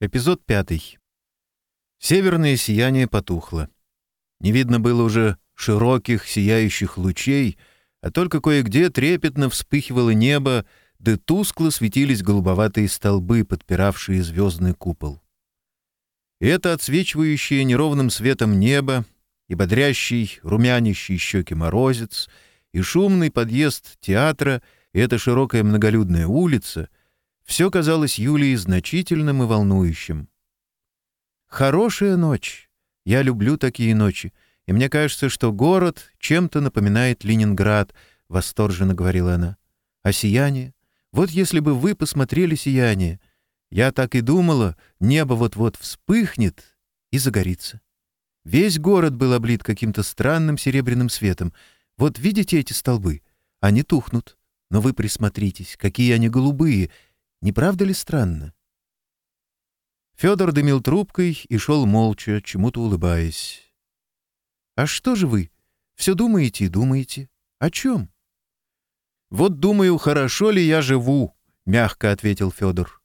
Эпизод пятый. Северное сияние потухло. Не видно было уже широких сияющих лучей, а только кое-где трепетно вспыхивало небо, да тускло светились голубоватые столбы, подпиравшие звездный купол. Это отсвечивающее неровным светом небо, и бодрящий, румянищий щеки морозец, и шумный подъезд театра, и эта широкая многолюдная улица — все казалось Юлии значительным и волнующим. «Хорошая ночь. Я люблю такие ночи. И мне кажется, что город чем-то напоминает Ленинград», — восторженно говорила она. «А сияние? Вот если бы вы посмотрели сияние. Я так и думала, небо вот-вот вспыхнет и загорится». Весь город был облит каким-то странным серебряным светом. Вот видите эти столбы? Они тухнут. Но вы присмотритесь, какие они голубые — не правда ли странно? Федор дымил трубкой и шел молча, чему-то улыбаясь. «А что же вы? Все думаете и думаете. О чем?» «Вот думаю, хорошо ли я живу», — мягко ответил Федор.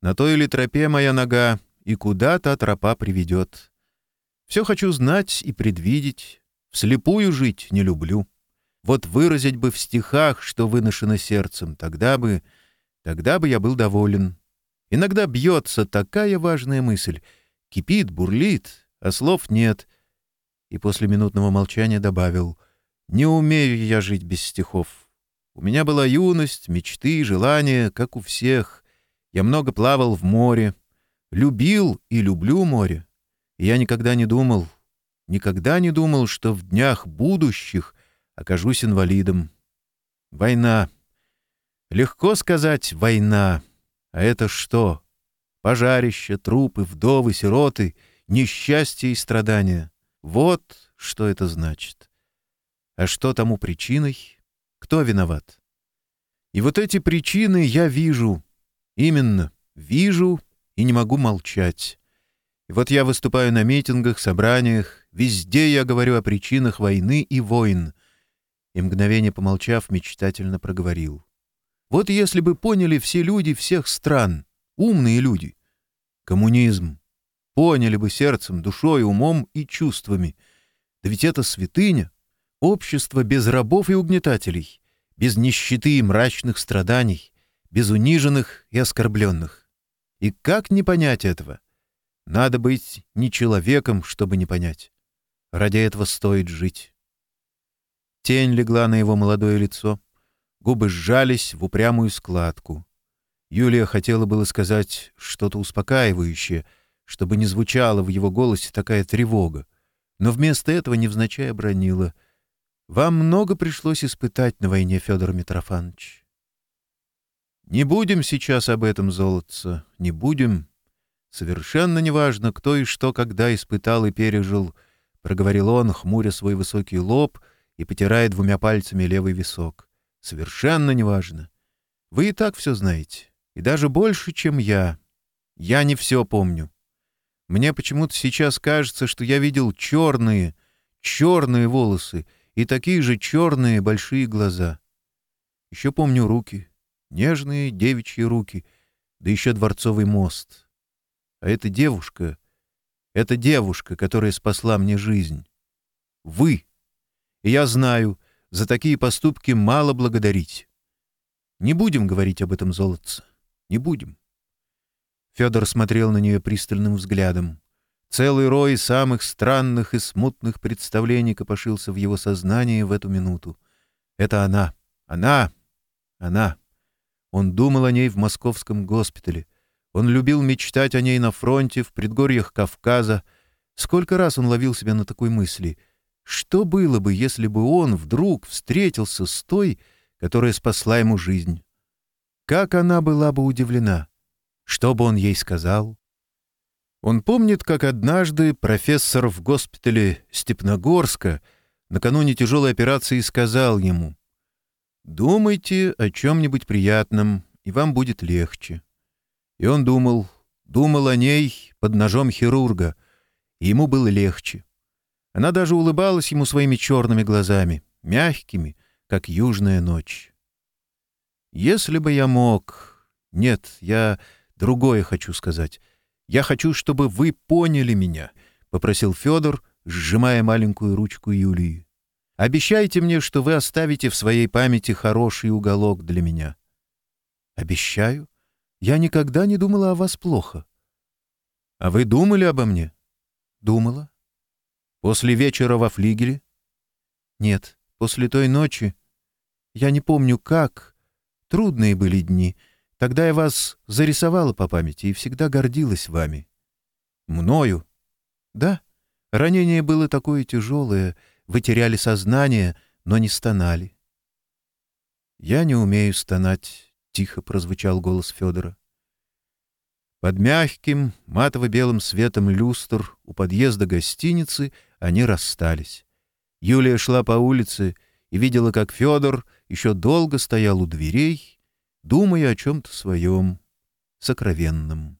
«На той ли тропе моя нога, и куда та тропа приведет. Все хочу знать и предвидеть. Вслепую жить не люблю. Вот выразить бы в стихах, что выношено сердцем, тогда бы Тогда бы я был доволен. Иногда бьется такая важная мысль. Кипит, бурлит, а слов нет. И после минутного молчания добавил. Не умею я жить без стихов. У меня была юность, мечты, желания, как у всех. Я много плавал в море. Любил и люблю море. И я никогда не думал, никогда не думал, что в днях будущих окажусь инвалидом. Война. Легко сказать «война», а это что? Пожарища, трупы, вдовы, сироты, несчастье и страдания. Вот что это значит. А что тому причиной? Кто виноват? И вот эти причины я вижу. Именно, вижу и не могу молчать. И вот я выступаю на митингах, собраниях, везде я говорю о причинах войны и войн. И мгновение помолчав, мечтательно проговорил. Вот если бы поняли все люди всех стран, умные люди. Коммунизм. Поняли бы сердцем, душой, умом и чувствами. Да ведь это святыня. Общество без рабов и угнетателей, без нищеты и мрачных страданий, без униженных и оскорбленных. И как не понять этого? Надо быть не человеком, чтобы не понять. Ради этого стоит жить. Тень легла на его молодое лицо. Губы сжались в упрямую складку. Юлия хотела было сказать что-то успокаивающее, чтобы не звучала в его голосе такая тревога, но вместо этого невзначай обронила. «Вам много пришлось испытать на войне, Федор Митрофанович». «Не будем сейчас об этом золотца, не будем. Совершенно неважно, кто и что когда испытал и пережил», — проговорил он, хмуря свой высокий лоб и потирая двумя пальцами левый висок совершенно неважно. Вы и так все знаете, и даже больше, чем я. Я не все помню. Мне почему-то сейчас кажется, что я видел черные, черные волосы и такие же черные большие глаза. Еще помню руки, нежные девичьи руки, да еще дворцовый мост. А эта девушка, это девушка, которая спасла мне жизнь. Вы. И я знаю, за такие поступки мало благодарить. Не будем говорить об этом, золотце, не будем. Федор смотрел на нее пристальным взглядом. Целый рой самых странных и смутных представлений копошился в его сознании в эту минуту. Это она, она, она. Он думал о ней в московском госпитале. Он любил мечтать о ней на фронте, в предгорьях Кавказа. Сколько раз он ловил себя на такой мысли — что было бы, если бы он вдруг встретился с той, которая спасла ему жизнь? Как она была бы удивлена? Что бы он ей сказал? Он помнит, как однажды профессор в госпитале Степногорска накануне тяжелой операции сказал ему «Думайте о чем-нибудь приятном, и вам будет легче». И он думал, думал о ней под ножом хирурга, и ему было легче. Она даже улыбалась ему своими черными глазами, мягкими, как южная ночь. «Если бы я мог...» «Нет, я другое хочу сказать. Я хочу, чтобы вы поняли меня», — попросил Федор, сжимая маленькую ручку Юлии. «Обещайте мне, что вы оставите в своей памяти хороший уголок для меня». «Обещаю. Я никогда не думала о вас плохо». «А вы думали обо мне?» «Думала. После вечера во флигеле? Нет, после той ночи. Я не помню, как. Трудные были дни. Тогда я вас зарисовала по памяти и всегда гордилась вами. Мною? Да. Ранение было такое тяжелое. Вы теряли сознание, но не стонали. Я не умею стонать, — тихо прозвучал голос Федора. Под мягким, матово-белым светом люстр у подъезда гостиницы — они расстались. Юлия шла по улице и видела, как Федор еще долго стоял у дверей, думая о чем-то своем сокровенном.